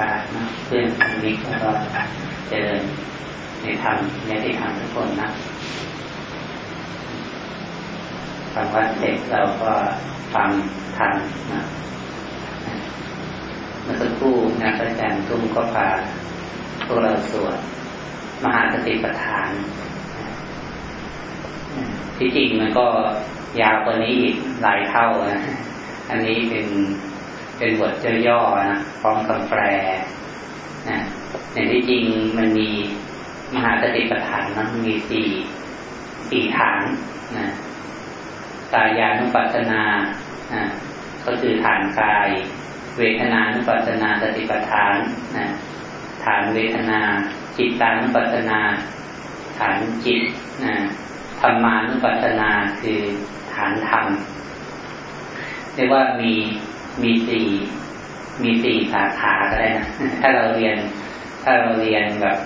การนะเพื่อนทางนี้แล้วก็เจริญในธรรมในที่ธรรมทุกคนนะฟังวัดเสร็จเราก็ฟังธรรมนะเมื่อสักครู่นะพระอาจารย์ตุ้มก็พาพวกเราสวดมหาสติปัฏฐาน ที่จริงมันก็ยาวกว่านี้อีกหลายเท่านะ อันนี้เป็น เป็นบทเจย่อนะพร้อมคำแปลนะในที่จริงมันมีมหาสติปัฏฐานนะมีสี่สี่ฐานนะกายานุปัสสนานะก็คือฐานกาย เวทนานุปัสสนาสติปัฏฐานนะฐานเวทนา จิตตานุปัสสนา ฐานจิตนะธรรมานุปัสสนาคือฐานธรรมเรียกว่ามี มีสี่มีสี่สาขาก็ได้นะถ้าเราเรียน ถ้าเราเรียนแบบ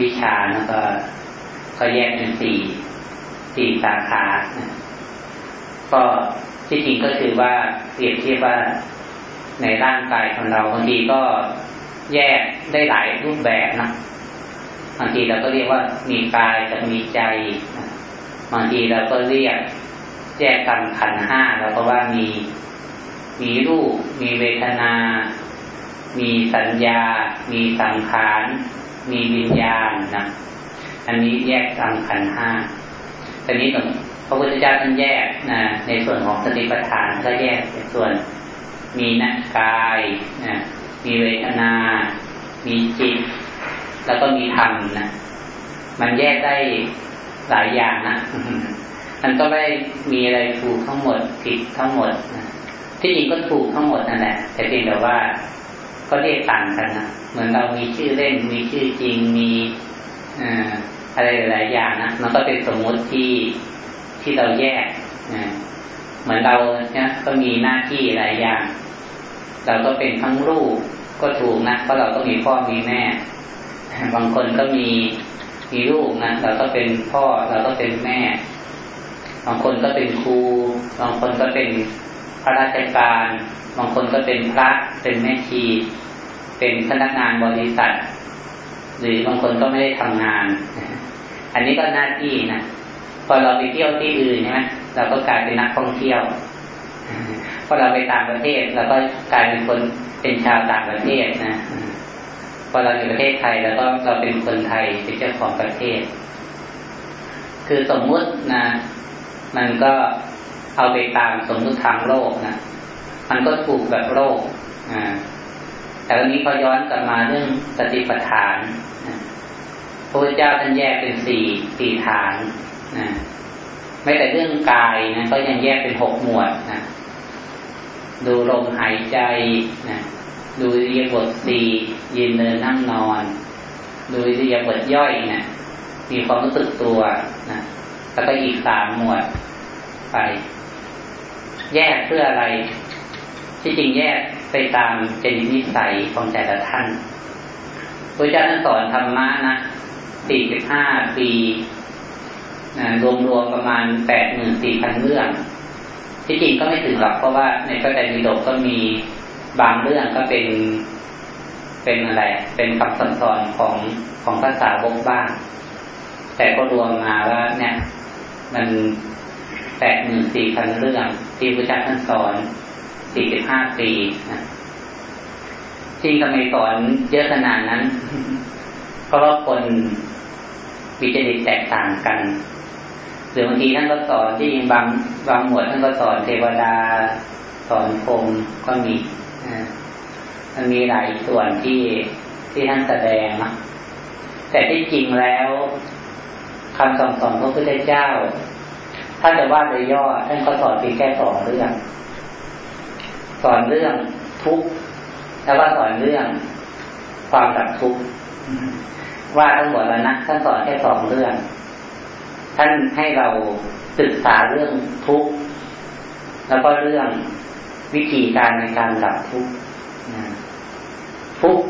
วิชาแล้วก็ก็แยกเป็นสี่สี่สาขาก็ที่จริงก็คือว่าเปรียบเทียบว่าในร่างกายของเราบางทีก็แยกได้หลายรูปแบบนะบางทีเราก็เรียกว่ามีกายกับมีใจบางทีเราก็เรียกแยกกันขันห้าเราก็ว่ามี มีรูป มีเวทนา มีสัญญา มีสังขาร มีวิญญาณนะ อันนี้แยกตามขันห้าตอนนี้พระพุทธเจ้าท่านแยกนะในส่วนของสติปัฏฐานก็แยกในส่วน มีนักกายนะมีเวทนา มีจิต แล้วก็มีธรรมนะมันแยกได้หลายอย่างนะมันก็ไม่มีอะไรถูกทั้งหมดผิดทั้งหมดนะ ที่จริงก็ถูกทั้งหมดนั่นแหละแต่เพียงแต่ว่าก็เรียกต่างกันนะเหมือนเรามีชื่อเล่น มีชื่อจริงมีอะไรหลายอย่างนะมันก็เป็นสมมติที่ที่เราแยกเหมือนเราเนี่ยก็มีหน้าที่หลายอย่าง เราก็เป็นทั้งลูกก็ถูกนะเพราะเราก็มีพ่อมีแม่ บางคนก็มีมีลูกนะเราก็เป็นพ่อเราก็เป็นแม่ บางคนก็เป็นครู บางคนก็เป็น พระราชการ บางคนก็เป็นพระเป็นแม่ชี เป็นพนักงานบริษัท หรือบางคนก็ไม่ได้ทำงาน อันนี้ก็หน้าที่นะพอเราไปเที่ยวที่อื่นใช่ไหมเราก็กลายเป็นนักท่องเที่ยวพอเราไปต่างประเทศเราก็กลายเป็นคนเป็นชาวต่างประเทศนะพอเราอยู่ประเทศไทยแล้วก็เราเป็นคนไทยเป็นเจ้าของประเทศ คือสมมุตินะ มันก็ เอาไปตามสมมติทางโลกนะมันก็ถูกแบบโลกอ่าแต่วันนี้พอย้อนกลับมาเรื่องสติปัฏฐานพระพุทธเจ้าท่านแยกเป็นสี่สี่ฐานนะไม่แต่เรื่องกายนะก็ยังแยกเป็นหกหมวดนะดูลมหายใจนะดูเรียบทสี่ยืนเดินนั่งนอน ดูเรียบทย่อยนะมีความรู้สึกตัวนะแล้วก็อีกสามหมวดไป แยกเพื่ออะไร ที่จริงแยกไปตามเจนินิสัยของแต่ละท่านพระเจ้าท่านสอนธรรมะนะสี่สิบห้าปีรวมรวมประมาณแปดหมื่นสี่พันเรื่อง ที่จริงก็ไม่ถึงหรอกเพราะว่าในพระไตรปิฎกก็มีบางเรื่องก็เป็นเป็นอะไร เป็นคำสอนของของภาษาบกบ้าง แต่ก็รวมมาว่าเนี่ย มัน แปดหมื่นสี่พันเรื่องที่พระเจ้าท่านสอนสี่สิบห้าปีนะจริงทำไมสอนเยอะขนาดนั้น เพราะว่าคนวิจริตแตกต่างกันหรือบางทีท่านก็สอนที่บางบางหมวดท่านก็สอนเทวดา สอนพรมก็มีมันมีหลายส่วนที่ที่ท่านแสดงนะแต่ที่จริงแล้วคำสอนของพระพุทธเจ้า ถ้าจะว่าโดยย่อท่านก็สอนเพียงแค่สองเรื่อง สอนเรื่องทุกข์แล้วก็สอนเรื่องความดับทุกข์ว่าทั้งหมดแล้วนะท่านสอนแค่สองเรื่อง ท่านให้เราศึกษาเรื่องทุกข์แล้วก็เรื่องวิธีการในการดับทุกข์ทุกข์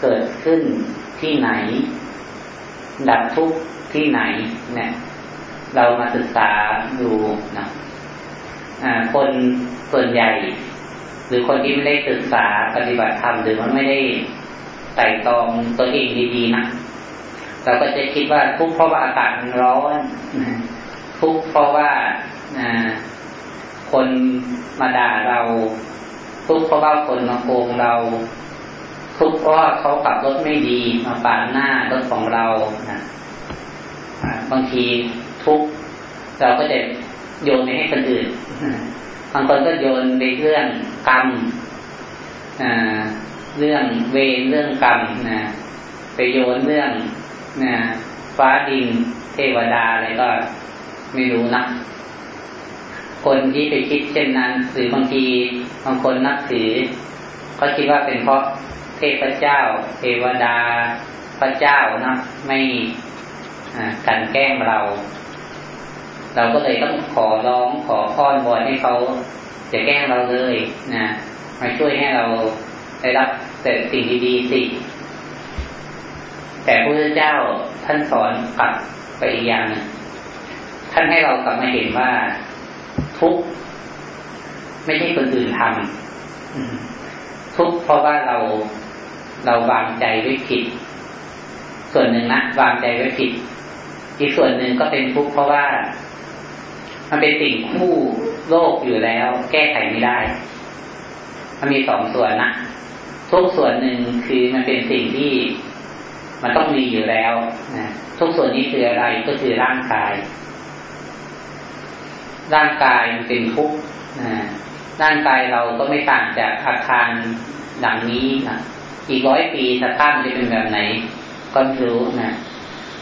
เกิดขึ้นที่ไหน ดับทุกข์ที่ไหนเนี่ย เรามาศึกษาดูนะคนส่วนใหญ่ หรือคนที่ไม่ได้ศึกษาปฏิบัติธรรมหรือมันไม่ได้ไต่ตองตัวเองดีๆนะเราก็จะคิดว่าทุกเพราะว่าอากาศมันร้อนทุกเพราะว่าคนมาด่าเรา ทุกเพราะว่าคนมาโกงเรา ทุกเพราะว่าเขาขับรถไม่ดีมาปาดหน้ารถของเรานะบางที ทุกเราก็จะโยนไปให้คนอื่นบางคนก็โยนไปเรื่องกรรมเรื่องเวรเรื่องกรรมนะไปโยนเรื่องนะฟ้าดินเทวดาอะไรก็ไม่รู้นะคนที่ไปคิดเช่นนั้นหรือบางทีบางคนนับถือ ก็คิดว่าเป็นเพราะเทพเจ้า เทวดาพระเจ้านะไม่กันแกล้งเรา เราก็เลยต้องขอร้องขอค้อนบอนให้เขาจะแกล้งเราเลยนะมาช่วยให้เราได้รับแต่สิ่งดีๆสิแต่พระเจ้าท่านสอนกลับไปอีกอย่างนึงท่านให้เรากลับมาเห็นว่าทุกไม่ใช่คนอื่นทำทุกเพราะว่าเราเราวางใจไว้ผิด ส่วนหนึ่งนะวางใจไว้ผิด อีกส่วนหนึ่งก็เป็นทุกข์เพราะว่า มันเป็นสิ่งคู่โลกอยู่แล้ว แก้ไขไม่ได้ มันมีสองส่วนนะทุกส่วนหนึ่งคือมันเป็นสิ่งที่มันต้องมีอยู่แล้วนะทุกส่วนนี้คืออะไรก็คือร่างกาย ร่างกายมันเป็นทุกข์นะร่างกายเราก็ไม่ต่างจากอาคารหลังนี้นะอีกร้อยปีสภาพมันจะเป็นแบบไหน ก็รู้นะ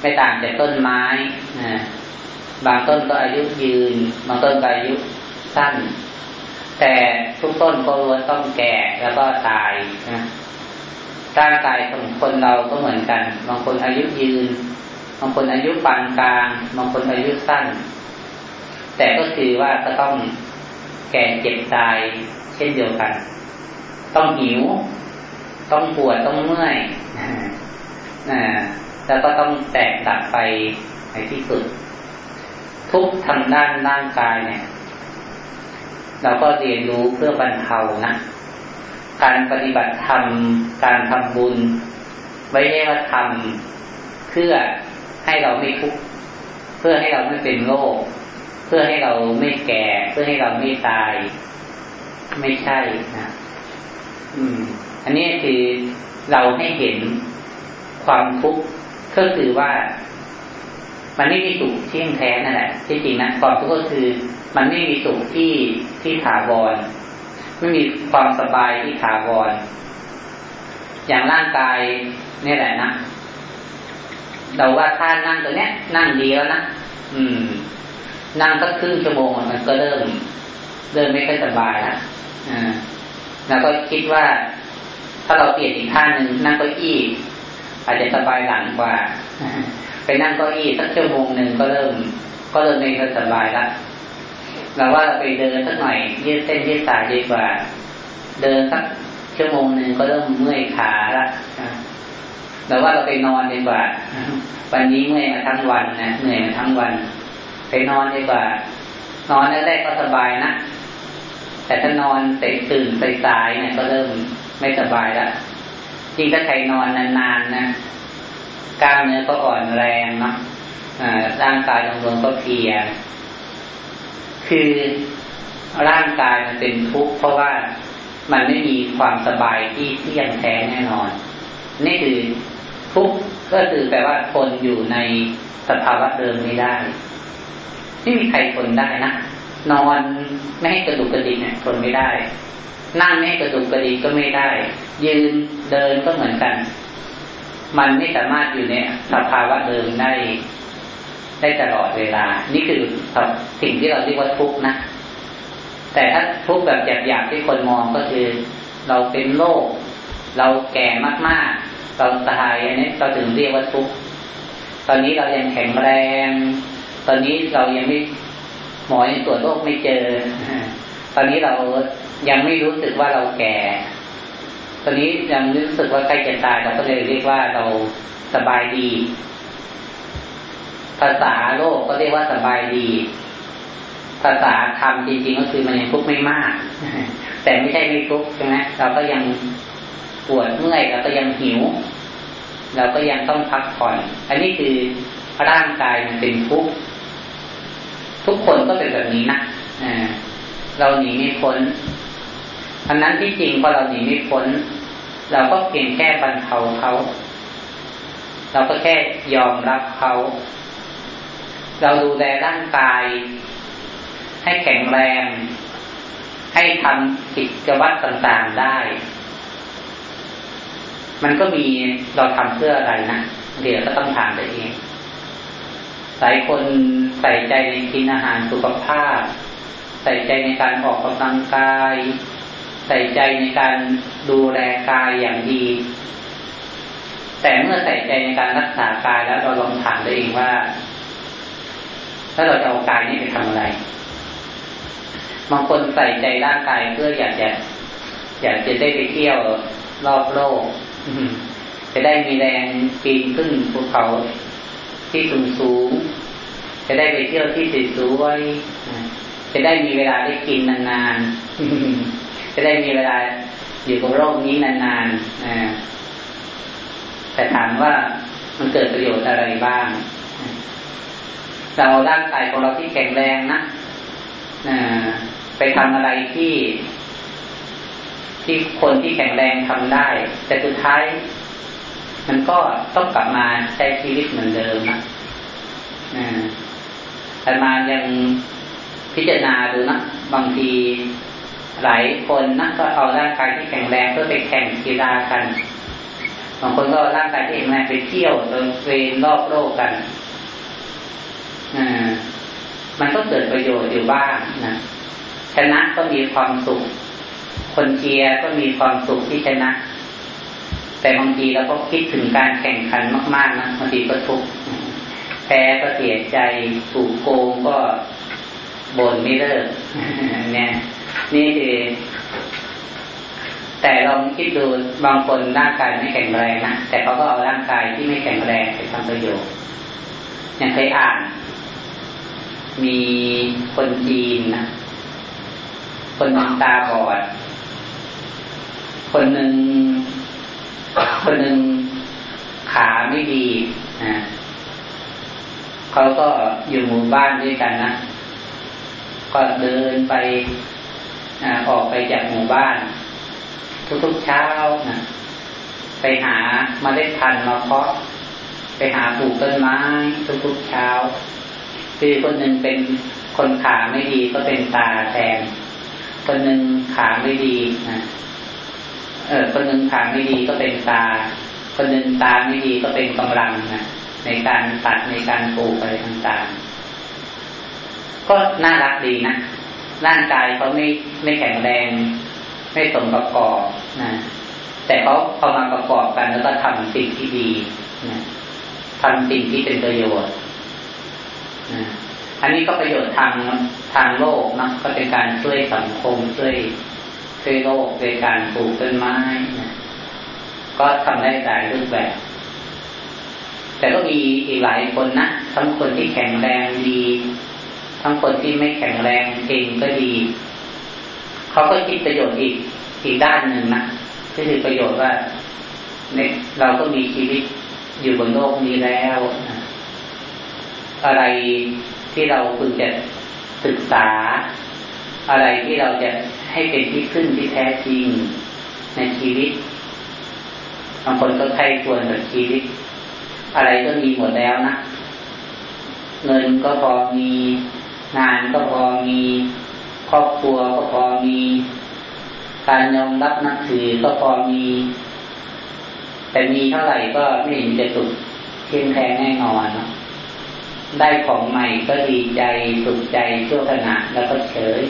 ไม่ต่างจากต้นไม้นะ บางต้นก็อายุยืน บางต้นก็อายุสั้น แต่ทุกต้นก็ล้วนต้องแก่แล้วก็ตายนะร่างกายของคนเราก็เหมือนกัน บางคนอายุยืน บางคนอายุปานกลาง บางคนอายุสั้น แต่ก็คือว่าก็ต้องแก่เจ็บตายเช่นเดียวกัน ต้องหิว ต้องปวดต้องเมื่อยนะแล้วก็ต้องแตกดับไปในที่สุด ทุกทางด้านร่างกายเนี่ย เราก็เรียนรู้เพื่อบรรเทานะ การปฏิบัติธรรม การทำบุญไว้ให้ว่าทำเพื่อให้เราไม่ทุกข์เพื่อให้เราไม่เป็นโรคเพื่อให้เราไม่แก่ เพื่อให้เราไม่ตาย ไม่ใช่นะอืม อันนี้คือเราให้เห็นความทุกข์ก็คือว่า มันไม่มีสุขที่แท้นั่นแหละที่จริงนะความทุกข์ก็คือ มันไม่มีสุขที่ที่ถาวร ไม่มีความสบายที่ถาวร อย่างร่างกายนี่แหละนะเราว่าถ้านั่งตัวเนี้ย นั่งดีแล้วนะอืม นั่งสักครึ่งชั่วโมงมันก็เริ่ม เริ่มไม่ค่อยสบายแล้วอ่าแล้วก็คิดว่า ถ้าเราเปลี่ยนอีกท่าหนึ่งนั่งเก้าอี้อาจจะสบายหลังกว่า ไปนั่งเก้าอี้สักชั่วโมงหนึ่งก็เริ่ม ก็เริ่มไม่ค่อยสบายแล้วเราว่าไปเดินสักหน่อยยืดเส้นยืดสายดีกว่า เดินสักชั่วโมงหนึ่งก็เริ่มเมื่อยขาละเราว่าเราไปนอนดีกว่า วันนี้เมื่อยมาทั้งวันนะเหนื่อยมาทั้งวัน ไปนอนดีกว่า นอนแรกๆก็สบายนะแต่ถ้านอนเตะตื่นสายๆเนี่ยก็เริ่มไม่สบายแล้วจริงถ้าใครนอนนานๆนะ กล้ามเนื้อก็อ่อนแรงเนาะร่างกายรวมๆก็เพีย คือร่างกายมันเป็นทุกข์เพราะว่ามันไม่มีความสบายที่เที่ยงแท้แน่นอน นี่คือทุกข์ก็คือแปลว่าทนอยู่ในสภาวะเดิมไม่ได้ไม่มีใครทนได้นะนอนไม่ให้กระดุกกระดิกเนี่ยทนไม่ได้ นั่งไม่ให้กระดุกกระดิกก็ไม่ได้ ยืนเดินก็เหมือนกัน มันไม่สามารถอยู่ในสภาวะเดิมได้ ได้ตลอดเวลา นี่คือสิ่งที่เราเรียกว่าทุกข์นะ แต่ถ้าทุกข์แบบหยาบๆที่คนมองก็คือ เราเป็นโรคเราแก่มากๆ เราตายอันนี้เราถึงเรียกว่าทุกข์ตอนนี้เรายังแข็งแรง ตอนนี้เรายังไม่หมอยังตรวจโรคไม่เจอ ตอนนี้เรายังไม่รู้สึกว่าเราแก่ อนนี้ยังรู้สึกว่าใกล้จะตายเราก็เลยเรียกว่าเราสบายดี ภาษาโลกก็เรียกว่าสบายดี ภาษาธรรมจริงๆก็คือมันยังทุกข์ไม่มาก แต่ไม่ใช่ไม่ทุกข์ใช่ไหมเราก็ยังปวดเมื่อยเราก็ยังหิว เราก็ยังต้องพักผ่อน อันนี้คือร่างกายมันเป็นทุกข์ทุกคนก็เป็นแบบนี้นะเราหนีไม่พ้นอันนั้นที่จริงพอเราหนีไม่พ้น เราก็เพียงแค่บรรเทาเขา เราก็แค่ยอมรับเขา เราดูแลร่างกาย ให้แข็งแรง ให้ทำกิจวัตรต่างๆได้ มันก็มีเราทำเพื่ออะไรนะ เดี๋ยวก็ต้องถามตัวเองหลายคนใส่ใจในกินอาหารสุขภาพ ใส่ใจในการออกกำลังกาย ใส่ใจในการดูแลกายอย่างดี แต่เมื่อใส่ใจในการรักษากายแล้วเราลองถามตัวเองว่าถ้าเราจะเอากายนี้ไปทำอะไรบางคนใส่ใจร่างกายเพื่ออยากจะ อยากจะได้ไปเที่ยวรอบโลกจะได้มีแรงปีนขึ้นภูเขาที่สูงสูงจะได้ไปเที่ยวที่สวยๆจะได้มีเวลาได้กินนานๆ จะได้มีเวลาอยู่กับโลกนี้นานๆแต่ถามว่ามันเกิดประโยชน์อะไรบ้าง เราร่างกายของเราที่แข็งแรงนะไปทำอะไรที่ ที่คนที่แข็งแรงทำได้ แต่สุดท้าย มันก็ต้องกลับมาใช้ชีวิตเหมือนเดิมนะแต่มายังพิจารณาดูนะบางที หลายคนนะก็เอาร่างกายที่แข็งแรงเพื่อไปแข่งกีฬากันบางคนก็ร่างกายที่เองแรงไปเที่ยวเดินเทรนรอบโลกกันอ่ามันก็เกิดประโยชน์อยู่บ้างนะชนะก็มีความสุข คนเชียร์ก็มีความสุขที่ชนะ แต่บางทีเราก็คิดถึงการแข่งขันมากๆนะบางทีก็ทุกข์แพ้ก็เสียใจถูกโกงก็บ่นไม่เลิกเนี่ย นี่คือ แต่ลองคิดดูบางคนร่างกายไม่แข็งแรงนะแต่เขาก็เอาร่างกายที่ไม่แข็งแรงไปทำประโยชน์อย่างเคยอ่าน มีคนจีนนะคนนึงตาบอด คนหนึ่งคนหนึ่งขาไม่ดีนะเขาก็อยู่หมู่บ้านด้วยกันนะ ก็เดินไป ออกไปจากหมู่บ้าน ทุกๆเช้านะไปหาเมล็ดพันธุ์มาเพาะ ไปหาปลูกต้นไม้ทุกๆเช้าคือคนหนึ่งเป็นคนขาไม่ดีก็เป็นตาแทน คนหนึ่งขาไม่ดีนะเออคนหนึ่งขาไม่ดีก็เป็นตา คนหนึ่งตาไม่ดีก็เป็นกำลังนะในการตัดในการปลูกอะไรต่างๆก็น่ารักดีนะ ร่างกายเขาไม่ไม่แข็งแรง ไม่สมประกอบนะแต่เขาเอามาประกอบกันแล้วก็ทำสิ่งที่ดีนะทำสิ่งที่เป็นประโยชน์นะอันนี้ก็ประโยชน์ทางทางโลกนะก็เป็นการช่วยสังคมช่วยช่วยโลกโดยการปลูกต้นไม้นะก็ทำได้หลายรูปแบบ แต่ก็มีอีกหลายคนนะทั้งคนที่แข็งแรงดี ทั้งคนที่ไม่แข็งแรงเองก็ดี เขาก็คิดประโยชน์อีกอีกด้านหนึ่งนะก็คือประโยชน์ว่าเนี่ยเราก็มีชีวิตอยู่บนโลกนี้แล้วนะอะไรที่เราควรจะศึกษา อะไรที่เราจะให้เป็นที่ขึ้นที่แท้จริงในชีวิตบางคนก็ใครควรกับชีวิต อะไรก็มีหมดแล้วนะเงินก็พอมี งานก็พอมีครอบครัวก็พอมี การยอมรับนับถือก็พอมี แต่มีเท่าไหร่ก็ไม่เห็นจะสุดเที่ยงแท้แน่นอนเนาะได้ของใหม่ก็ดีใจสุขใจชั่วขณะแล้วก็เฉย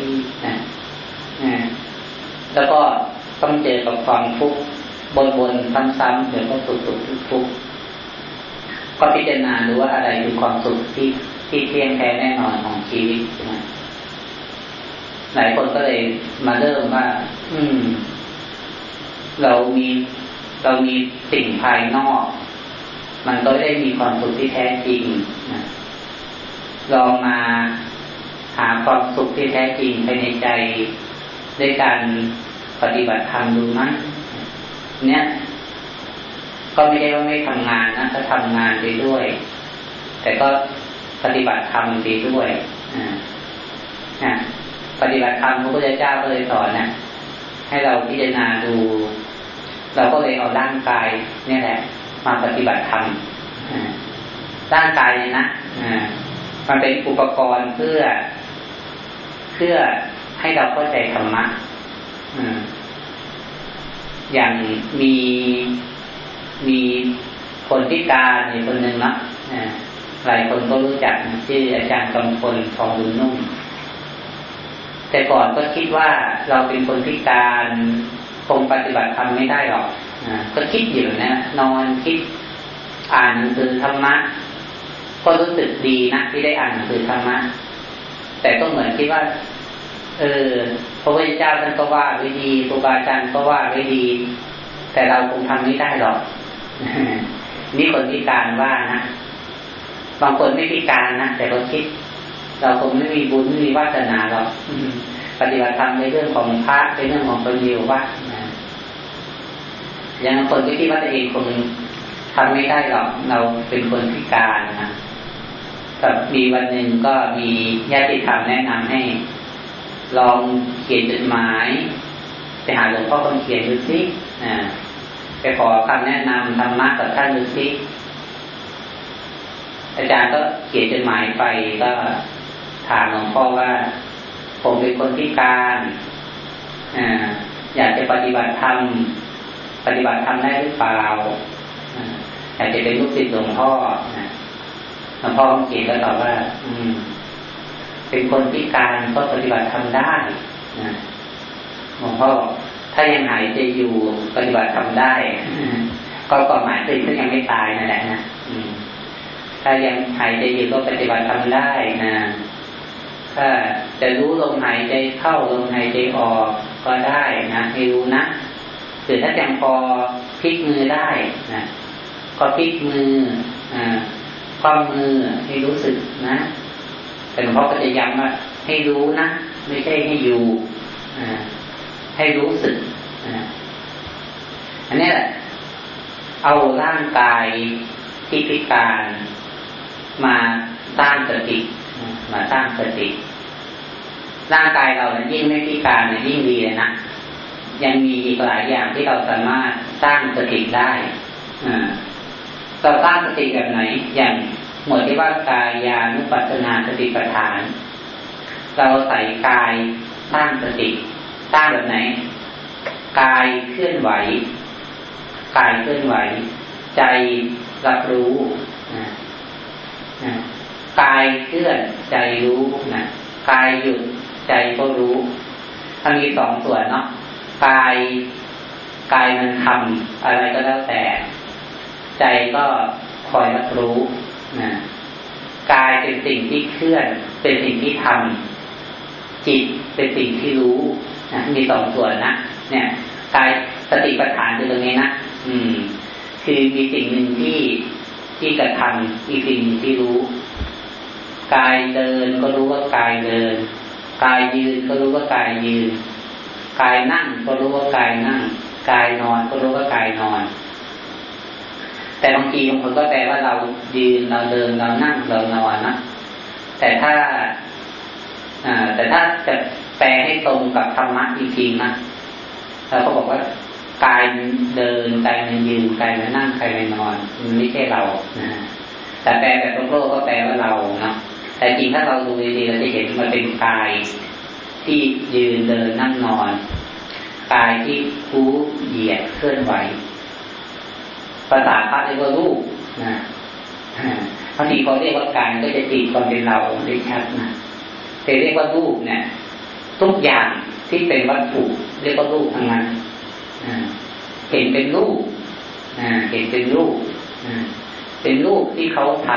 นะนะแล้วก็ต้องเจอกับความทุกข์บนๆซ้ำๆเดี๋ยวก็สุขสุขทุกข์ก็พิจารณาดูว่าอะไรคือความสุขที่ ที่เที่ยงแท้แน่นอนของชีวิตนะหลายคนก็เลยมาเริ่มว่า อืม เรามีเรามีสิ่งภายนอก มันก็ได้มีความสุขที่แท้จริงนะลองมาหาความสุขที่แท้จริงภายในใจด้วยการปฏิบัติธรรมดูมั้งเนี่ย ก็ไม่ได้ว่าไม่ทำงานนะก็ทำงานไปด้วย แต่ก็ ปฏิบัติธรรมไปด้วยอ่าปฏิบัติธรรมพระพุทธเจ้าก็เลยสอนนะให้เราพิจารณาดู เราก็เลยเอาร่างกายเนี่ยแหละ มาปฏิบัติธรรมร่างกายเนี่ยนะมันเป็นอุปกรณ์เพื่อ เพื่อให้เราเข้าใจธรรมะอย่างมีมีคนพิการในคนหนึ่งนะ หลายคนก็รู้จักชื่ออาจารย์กำพลทองบุญนุ่ม แต่ก่อนก็คิดว่าเราเป็นคนพิการคงปฏิบัติธรรมไม่ได้หรอกก็คิดอยู่นะนอนคิดอ่านหนังสือธรรมะ ก็รู้สึกดีนะที่ได้อ่านหนังสือธรรมะ แต่ก็เหมือนคิดว่า เออพระพุทธเจ้าท่านก็ว่าไว้ดีครูบาอาจารย์ก็ว่าไว้ดี แต่เราคงทำไม่ได้หรอก นี่คนพิการว่านะ บางคนไม่พิการนะแต่เราคิด เราคงไม่มีบุญไม่มีวาสนาหรอกปฏิบัติธรรมในเรื่องของพระในเรื่องของคนเดียวว่าอย่างคนที่คิดว่าตัวเองคงทำไม่ได้หรอกเราเป็นคนพิการนะกับมีวันหนึ่งก็มีญาติธรรมแนะนำให้ ลองเขียนจดหมายไปหาหลวงพ่อคนเขียนดูสิไปขอคำแนะนำธรรมะกับท่านดูสิ อาจารย์ก็เขียนจดหมายไปก็ถามหลวงพ่อว่า ผมเป็นคนพิการออยากจะปฏิบัติธรรมปฏิบัติธรรมได้หรือเปล่าอยากจะเป็นลูกศิษย์หลวงพ่อหลวงพ่อเขียนก็ตอบว่า อืม เป็นคนพิการก็ปฏิบัติทำได้นะหลวงพ่อถ้ายังหายใจอยู่ปฏิบัติทำได้ ก็ความหมายคือถ้ายังไม่ตายนั่นแหละนะ ถ้ายังหายใจอยู่ก็ปฏิบัติทำได้นะถ้าจะรู้ลมหายใจเข้าลมหายใจออกก็ได้นะให้รู้นะหรือถ้ายังพอพลิกมือได้นะก็พลิกมืออ่าความมือให้รู้สึกนะแต่หลวงพ่อก็จะย้ำว่าให้รู้นะ ไม่ใช่ให้อยู่ให้รู้สึกอันนี้แหละเอาร่างกายที่พิการ มาสร้างสติมาสร้างสติร่างกายเรายิ่งไม่พิการยิ่งดีเลยนะยังมีอีกหลายอย่างที่เราสามารถสร้างสติได้เราสร้างสติแบบไหน อย่างหมวดที่ว่ากายานุปัสสนาสติปัฏฐาน เราใส่กายสร้างสติสร้างแบบไหน กายเคลื่อนไหว กายเคลื่อนไหว ใจรับรู้ นะกายเคลื่อนใจรู้นะกายหยุดใจก็รู้ทั้งมีสองส่วนเนาะกายกายมันทำอะไรก็แล้วแต่ ใจก็คอยรับรู้นะกายเป็นสิ่งที่เคลื่อน เป็นสิ่งที่ทำจิตเป็นสิ่งที่รู้นะมีสองส่วนนะเนี่ยกายสติปัฏฐานคือตรงนี้นะอืม คือมีสิ่งหนึ่งที่ ที่กระทำอีกสิ่งที่รู้ กายเดินก็รู้ว่ากายเดิน กายยืนก็รู้ว่ากายยืน กายนั่งก็รู้ว่ากายนั่ง กายนอนก็รู้ว่ากายนอน แต่บางทีบางคนก็แปลว่าเรายืนเราเดินเรานั่งเรานอนนะแต่ถ้าแต่ถ้าจะแปลให้ตรงกับธรรมะจริงๆนะเราก็บอกว่า กายเดินกายมันยืนกายมันนั่งกายมันนอนมันไม่ใช่เรานะแต่แปลแบบโลกก็แปลว่าเรานะแต่จริงถ้าเราดูดีๆเราจะเห็นมันเป็นกายที่ยืนเดินนั่งนอนกายที่คู้เหยียดเคลื่อนไหวภาษาพระเรียกว่ารูปนะบางทีพอเรียกว่ากายก็จะตีความเป็นเราได้ชัดนะแต่เรียกว่ารูปเนี่ยทุกอย่างที่เป็นวัตถุเรียกว่ารูปทั้งนั้น เห็นเป็นรูปเห็นเป็นรูปเป็นรูปที่เขาท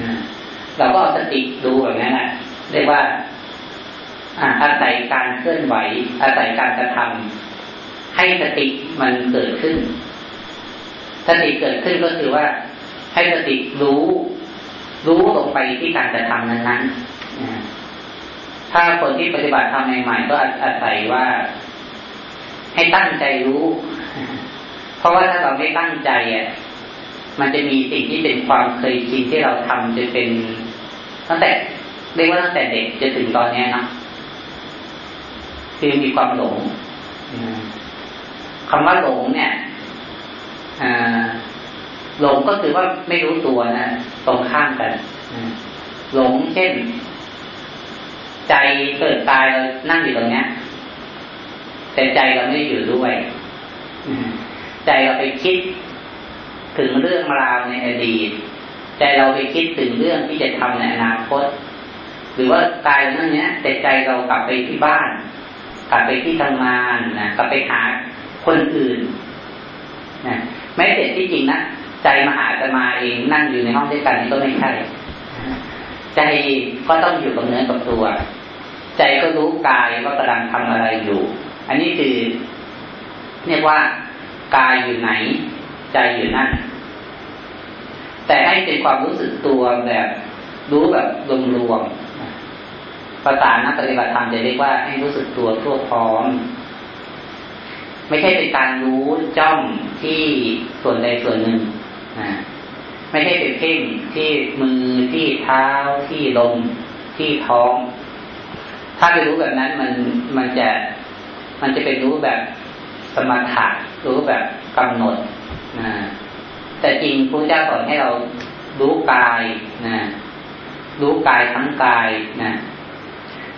ำเราก็สติดูแบบนั้นแหละเรียกว่าอาศัยการเคลื่อนไหว อาศัยการกระทำให้สติมันเกิดขึ้น สติเกิดขึ้นก็คือว่า ให้สติรู้ รู้ลงไปที่การกระทำนั้นๆถ้าคนที่ปฏิบัติทำใหม่ๆก็อาศัยว่า ให้ตั้งใจรู้ เพราะว่าถ้าเราไม่ตั้งใจอะ มันจะมีสิ่งที่เป็นความเคยชินที่เราทำจะเป็นตั้งแต่เรียกว่าตั้งแต่เด็กจะถึงตอนนี้นะคือมีความหลงคำว่าหลงเนี่ยหลงก็คือว่าไม่รู้ตัวนะตรงข้ามกันหลงเช่น ใจเกิดตายเรานั่งอยู่ตรงเนี้ย แต่ใจเราไม่อยู่ด้วยใจเราไปคิดถึงเรื่องราวในอดีต ใจเราไปคิดถึงเรื่องที่จะทำในอนาคต หรือว่ากายนั่นเนี้ย แต่ใจเรากลับไปที่บ้าน กลับไปที่ทำงานนะกลับไปหาคนอื่นนะแม้แต่ที่จริงนะใจมหาจะมาเองนั่งอยู่ในห้องด้วยกันนี่ก็ไม่ใช่ใจก็ต้องอยู่กับเนื้อกับตัว ใจก็รู้กายว่ากำลังทำอะไรอยู่ อันนี้คือเรียกว่ากายอยู่ไหน ใจอยู่นั่น แต่ให้เป็นความรู้สึกตัวแบบรู้แบบรวมๆภาษานักปฏิบัติธรรมจะเรียกว่าให้รู้สึกตัวทั่วพร้อม ไม่ใช่เป็นการรู้จ้องที่ส่วนใดส่วนหนึ่งไม่ใช่เป็นเพ่งที่มือที่เท้าที่ลมที่ท้อง ถ้าไปรู้แบบนั้นมันมันจะ มันจะเป็นรู้แบบสมถะรู้แบบกำหนดนะแต่จริงพระเจ้าสอนให้เรารู้กายนะรู้กายทั้งกายนะ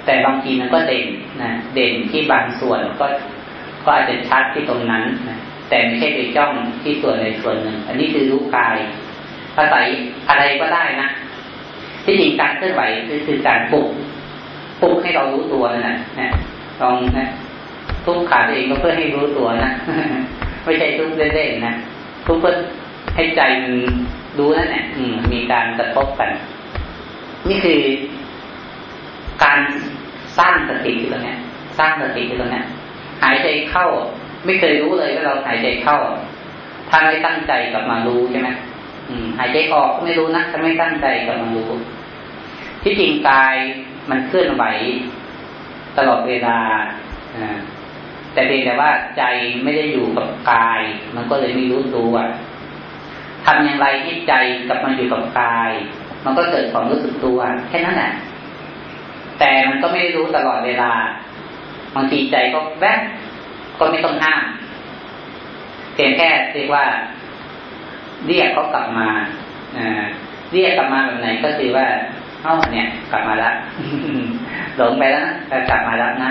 แต่บางทีมันก็เด่นนะเด่นที่บางส่วนก็ก็อาจจะชัดที่ตรงนั้นนะแต่ไม่ใช่ไปจ้องที่ส่วนใดส่วนหนึ่ง อันนี้คือรู้กายอาศัยอะไรก็ได้นะที่จริงการเคลื่อนไหวคือการปลุกปลุกให้เรารู้ตัวนั่นแหละนะลองนะ ทุกขาตัวเองก็เพื่อให้รู้ตัวนะไม่ใช่ทุกเล่นๆนะทุกเพื่อให้ใจมันรู้นั่นแหละมีการกระทบกัน นี่คือการสร้างสติตรงนี้สร้างสติตรงนี้หายใจเข้า ไม่เคยรู้เลยว่าเราหายใจเข้าถ้าไม่ตั้งใจกลับมารู้ใช่ไหมหายใจออกก็ไม่รู้นะถ้าไม่ตั้งใจกลับมารู้ ที่จริงกายมันเคลื่อนไหวตลอดเวลา แต่เพียงแต่ว่าใจไม่ได้อยู่กับกาย มันก็เลยไม่รู้ตัวทำอย่างไรให้ใจกลับมาอยู่กับกาย มันก็เกิดความรู้สึกตัว แค่นั้นแหละแต่มันก็ไม่ได้รู้ตลอดเวลาบางทีใจก็แวบก็ไม่ต้องห้ามเพียงแค่เรียกว่า เรียกเขากลับมาเรียกกลับมาแบบไหนก็คือว่าเอ้าเนี่ย กลับมาแล้วหลงไปแล้วนะกลับมาแล้วนะ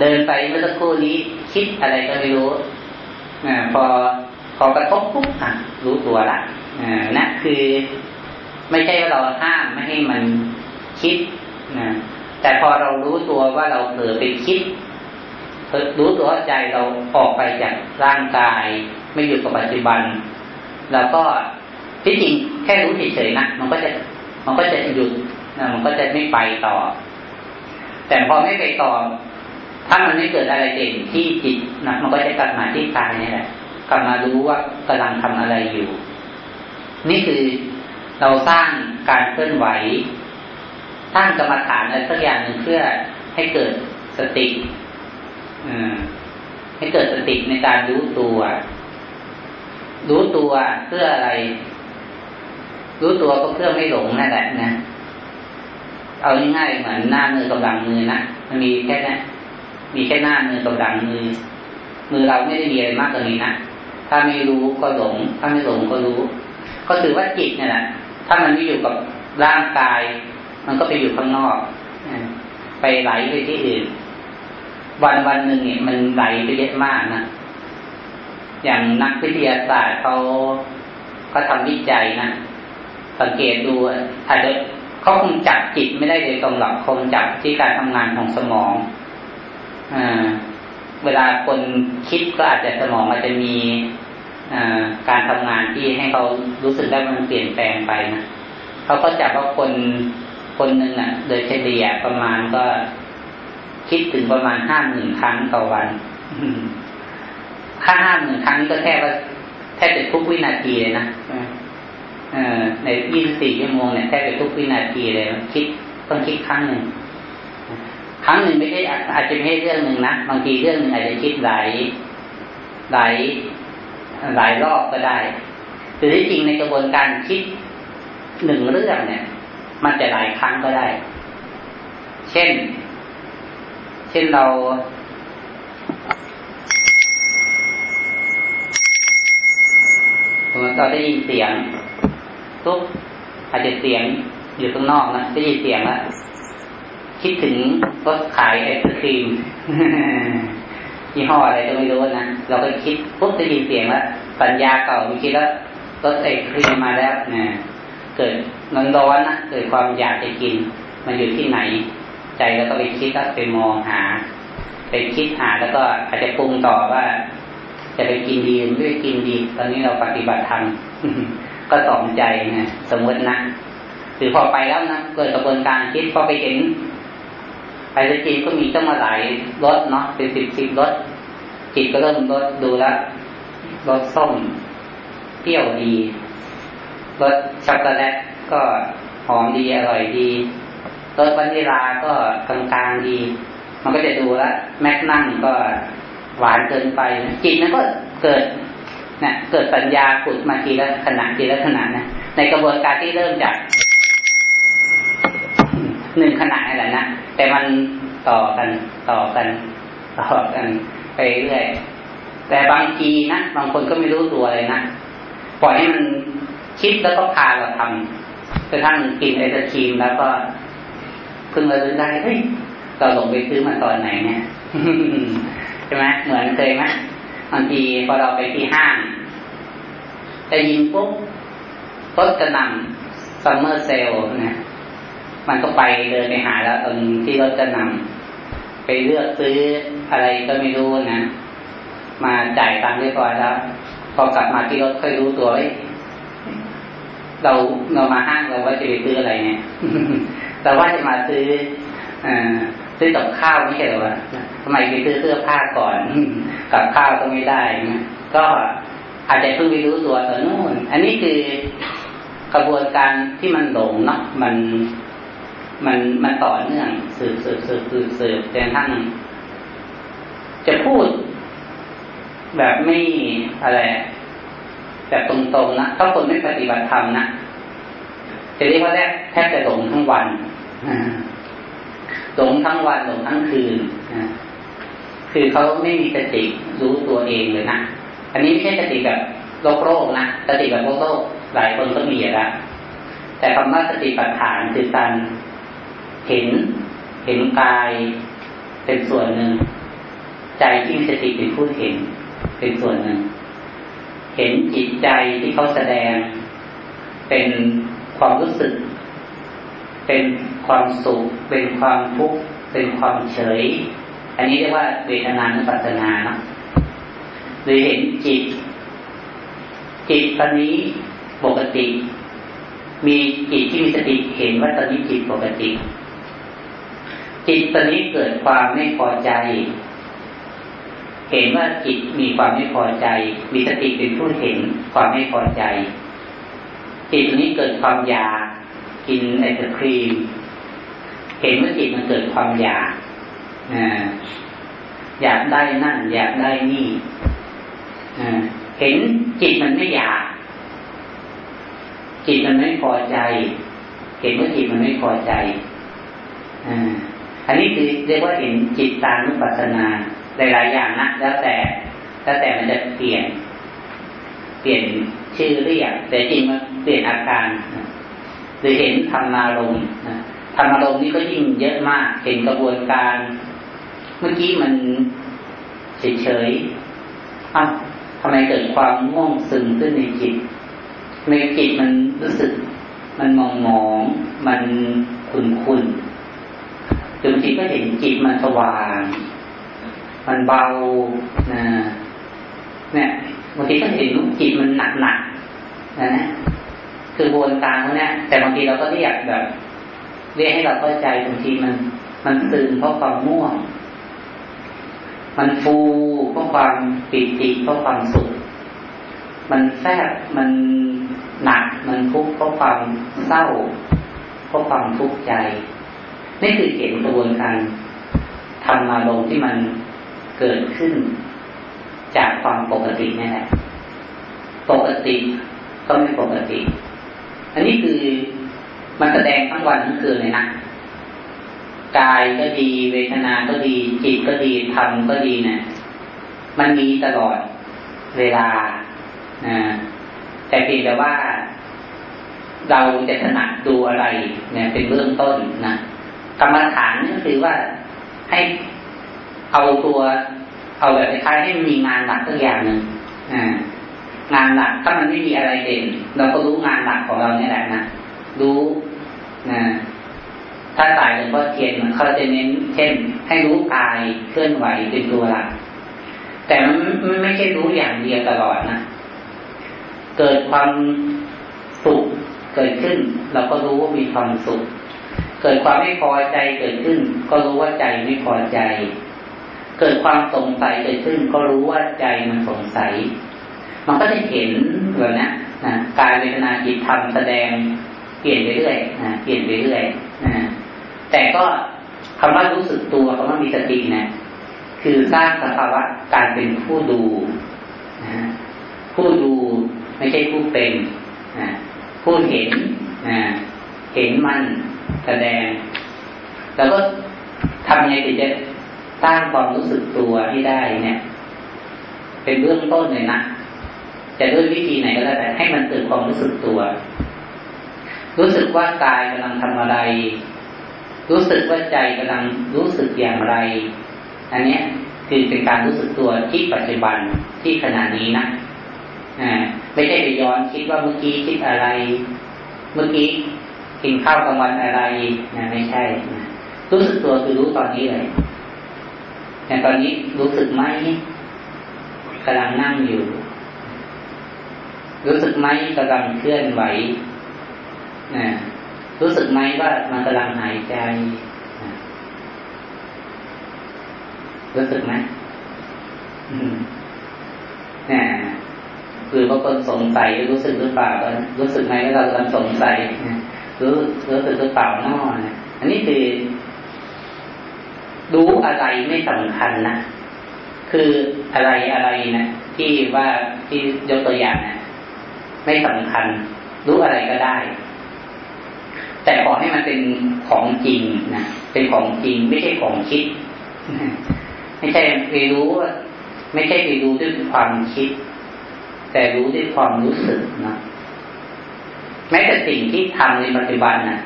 เดินไปเมื่อสักครู่นี้คิดอะไรก็ไม่รู้อพอพอกระทบปุ๊บอะรู้ตัวละนะคือไม่ใช่ว่าเราห้ามไม่ให้มันคิดนะแต่พอเรารู้ตัวว่าเราเผลอไปคิดรู้ตัวว่าใจเราออกไปจากร่างกาย ไม่อยู่กับปัจจุบัน แล้วก็ที่จริงแค่รู้เฉยๆนะมันก็จะมันก็จะหยุดนะมันก็จะไม่ไปต่อ แต่พอไม่ไปต่อ ถ้ามันไม่เกิดอะไรเด่นที่จิตนะมันก็จะกลับมาที่กายนี่แหละกลับมารู้ว่ากำลังทำอะไรอยู่ นี่คือเราสร้างการเคลื่อนไหวสร้างกรรมฐานอะไรสักอย่างหนึ่งเพื่อให้เกิดสติให้เกิดสติในการรู้ตัว รู้ตัวเพื่ออะไร รู้ตัวก็เพื่อไม่หลงนั่นแหละนะ เอาง่ายๆเหมือนหน้ามือกับหลังมือนะมันมีแค่นี้ มีแค่หน้ามือกับหลังมือ มือเราไม่ได้มีอะไรมากกว่านี้นะถ้าไม่รู้ก็หลง ถ้าไม่หลงก็รู้ ก็ถือว่าจิตเนี่ยแหละถ้ามันไม่อยู่กับร่างกาย มันก็ไปอยู่ข้างนอกไปไหลไปที่อื่น วันวันหนึ่งเนี่ยมันไหลไปเยอะมากนะอย่างนักวิทยาศาสตร์เขาเขาทำวิจัยนะสังเกตดูอาจจะเขาคงจับจิตไม่ได้โดยตรงหรอกคงจับที่การทำงานของสมอง เวลาคนคิดก็อาจจะสมองอาจจะมีการทำงานที่ให้เขารู้สึกได้มันเปลี่ยนแปลงไปนะเขาก็จับว่าคนคนหนึ่งอะ โดยเฉลี่ยประมาณก็คิดถึงประมาณห้าหมื่นครั้งต่อวันค่าห้าหมื่นครั้งก็แค่ว่าแทบจะทุกวินาทีเลยนะในยี่สิบสี่ชั่วโมงเนี่ยแทบจะทุกวินาทีเลย คิดต้องคิดครั้งหนึ่ง รั้งหนึ่งไม่ใช่อาจจะไม่ใช่เรื่องหนึ่งนะบางทีเรื่องหนึ่งอาจจะคิดหลายหลายหลายรอบก็ได้หรือที่จริงในกระบวนการคิดหนึ่งเรื่องเนี่ย มันจะหลายครั้งก็ได้ เช่น เช่นเราเราได้ยินเสียงทุกอาจจะเสียงอยู่ข้างนอกนะได้ยินเสียงแล้ว คิดถึงรถขายไอศครีมยี่ห้ออะไรก็ไม่รู้นะ เราก็คิดปุ๊บได้ยินเสียงแล้วปัญญาเก่ามีคิดแล้วรถไอศครีมมาแล้วนะเกิดนอนร้อนนะเกิดความอยากจะกิน มันอยู่ที่ไหน ใจแล้วก็ไปคิดแล้วไปมองหา ไปคิดหาแล้วก็อาจจะปรุงต่อว่า จะไปกินดีหรือไม่กินดี ตอนนี้เราปฏิบัติธรรมก็สองใจนะสมมตินะหรือพอไปแล้วนะเกิดกระบวนการคิดพอไปเห็น ไปสจีนก็มีต้องมาหลายรถเนาะเป็นสิบสิบรถจิตก็เริ่มรถดูแล้วรถส้มเปรี้ยวดีรสช็อกโกแลตก็หอมดีอร่อยดีรสวานิลาก็กลางๆดี มันก็จะดูแลแมกนัมก็หวานเกินไปจิตนั้นก็เกิดเนี่ยเกิดปัญญาขุดมาทีละขนาดทีละขนาดนะในกระบวนการที่เริ่มจากหนึ่งขนาดนี่แหละนะ แต่มันต่อกันต่อกัน ต่อกันไปเรื่อยแต่บางทีนะบางคนก็ไม่รู้ตัวเลยนะปล่อยให้มันคิดแล้วก็พาเราทำกระทั่งกินไอศครีมแล้วก็เพิ่งเรารู้ได้เฮ้ยเราหลงไปซื้อมาตอนไหนเนี่ยใช่ไหมเหมือนเคยไหมบางทีพอเราไปที่ห้างจะยินปุ๊บรถกระนำซัมเมอร์เซลนะ มันก็ไปเดินไปหาแล้วตรงที่รถกระนำไปเลือกซื้ออะไรก็ไม่รู้นะมาจ่ายตังค์เรียบร้อยแล้วพอกลับมาที่รถค่อยรู้ตัวเราเรามาห้างเราว่าจะไปซื้ออะไรเนี่ยแต่ว่าจะมาซื้ออซื้อกับข้าวไม่ใช่หรอวะทำไมไปซื้อเสื้อผ้าก่อน กับข้าวก็ไม่ได้นะก็อาจจะเพิ่งไปรู้ตัวตอนนู้น อันนี้คือกระบวนการที่มันหลงเนาะมัน มันมันต่อเนื่องสืบสืบสืบสืบสืบจนทั้งจะพูด แบบไม่อะไรแบบตรงๆนะถ้าคนไม่ปฏิบัติธรรมนะจะเรียกว่าแรกแทบจะหลงทั้งวันหลงทั้งวันหลงทั้งคืนคือเขาไม่มีสติรู้ตัวเองเลยนะอันนี้ไม่ใช่สติแบบโลกโลกนะสติแบบโลกโลกหลายคนก็มีแล้วแต่คำว่าสติปัฏฐานคือการ เห็นเห็นกายเป็นส่วนหนึ่ง ใจที่มีสติเป็นผู้เห็นเป็นส่วนหนึ่ง เห็นจิตใจที่เขาแสดง เป็นความรู้สึก เป็นความสุข เป็นความทุกข์เป็นความเฉย อันนี้เรียกว่าเวทนานุปัสสนาเนาะหรือเห็นจิต จิตตอนนี้ปกติ มีจิตที่มีสติเห็นว่าตอนนี้จิตปกติ จิตตอนนี้เกิดความไม่พอใจ เห็นว่าจิตมีความไม่พอใจ มีสติเป็นผู้เห็นความไม่พอใจ จิตตอนนี้เกิดความอยากกินไอศครีม เห็นว่าจิตมันเกิดความอยากอยากได้นั่น อยากได้นี่เห็นจิตมันไม่อยาก จิตมันไม่พอใจ เห็นว่าจิตมันไม่พอใจอ อันนี้คือเรียกว่าเห็นจิตตานุปัสสนา หลาย ๆ อย่างนะแล้วแต่แล้วแต่มันจะเปลี่ยน เปลี่ยนชื่อเรียก แต่จริงมันเปลี่ยนอาการหรือเห็นธรรมารมณ์ธรรมารมณ์นี้ก็ยิ่งเยอะมาก เห็นกระบวนการ เมื่อกี้มันเฉยๆอ้าวทำไมเกิดความง่วงซึมขึ้นในจิต ในจิตมันรู้สึก มันมองมอง มันขุนขุน จนจิตก็เห็นจิตมันสว่าง มันเบานะเนี่ยบางทีก็เห็นจิตมันหนักหนักนะนะคือบวนการเขาเนี่ยแต่บางทีเราก็เรียกแบบเรียกให้เราเข้าใจบางทีมัน มันซึมเพราะความม่วง มันฟูเพราะความปิติเพราะความสุข มันแทบมันหนัก มันทุกข์เพราะความเศร้าเพราะความทุกข์ใจ นี่คือเห็นกระบวนการธรรมารมที่มันเกิดขึ้นจากความปกตินี่แหละ ปกติก็ไม่ปกติ อันนี้คือมันแสดงทั้งวันทั้งคืนเลยนะ กายก็ดี เวทนาก็ดี จิตก็ดี ธรรมก็ดีเนะี่ยมันมีตลอดเวลานะแต่เพียงแต่ว่า เราจะถนัดดูอะไรเนี่ยเป็นเบื้องต้นนะ กรรมฐานนี่คือว่าให้เอาตัวเอาแบบคล้ายให้มันมีงานหลักตัวอย่างหนึ่งงานหลักถ้ามันไม่มีอะไรเด่นเราก็รู้งานหลักของเราเนี่ยแหละนะรู้นะถ้าสายหลวงพ่อเทียนเขาจะเน้น เช่น ให้รู้กายเคลื่อนไหวเป็นตัวหลักแต่มันไม่ใช่รู้อย่างเดียวตลอดนะเกิดความสุขเกิดขึ้น เราก็รู้ว่ามีความสุข เกิดความไม่พอใจเกิดขึ้น ก็รู้ว่าใจไม่พอใจ เกิดความสงสัยเกิดขึ้น ก็รู้ว่าใจมันสงสัย มันก็จะเห็นแบบนี้นะกายเวทนาจิตธรรมแสดงเปลี่ยนไปเรื่อยนะเปลี่ยนไปเรื่อยนะแต่ก็คำว่ารู้สึกตัวคำว่ามีสตินะคือสร้างสภาวะการเป็นผู้ดูนะผู้ดูไม่ใช่ผู้เป็นนะผู้เห็นนะเห็นมัน แสดง แล้วก็ทำยังไงถึงจะสร้างความรู้สึกตัวให้ได้เนี่ย เป็นเบื้องต้นเลยนะจะด้วยวิธีไหนก็ได้วแต่ให้มันเกิดความรู้สึกตัว รู้สึกว่ากายกำลังทำอะไร รู้สึกว่าใจกำลังรู้สึกอย่างไร อันนี้คือเป็นการรู้สึกตัวที่ปัจจุบันที่ขณะนี้นะอ่าไม่ใช่ไปย้อนคิดว่าเมื่อกี้คิดอะไร เมื่อกี้ กินข้าวกลางวันอะไรนะไม่ใช่นะรู้สึกตัวคือรู้ตอนนี้เลยแต่ตอนนี้รู้สึกไหมกำลังนั่งอยู่ รู้สึกไหมกำลังเคลื่อนไหวนะรู้สึกไหมว่ามันกำลังหายใจ รู้สึกไหมเนี่ยคือบางคนสงสัยรู้สึกหรือเปล่ารู้สึกไหมว่าเรากำลังสงสัย รู้รู้สึกหรือเปล่านอนอันนี้คือ รู้อะไรไม่สำคัญนะคืออะไรอะไรนะที่ว่าที่ยกตัวอย่างนะไม่สำคัญ รู้อะไรก็ได้ แต่ขอให้มันเป็นของจริงนะเป็นของจริงไม่ใช่ของคิด ไม่ใช่ไปรู้ ไม่ใช่ไปรู้ด้วยความคิด แต่รู้ด้วยความรู้สึกนะ แม้แต่สิ่งที่ทำในปัจจุบันน่ะ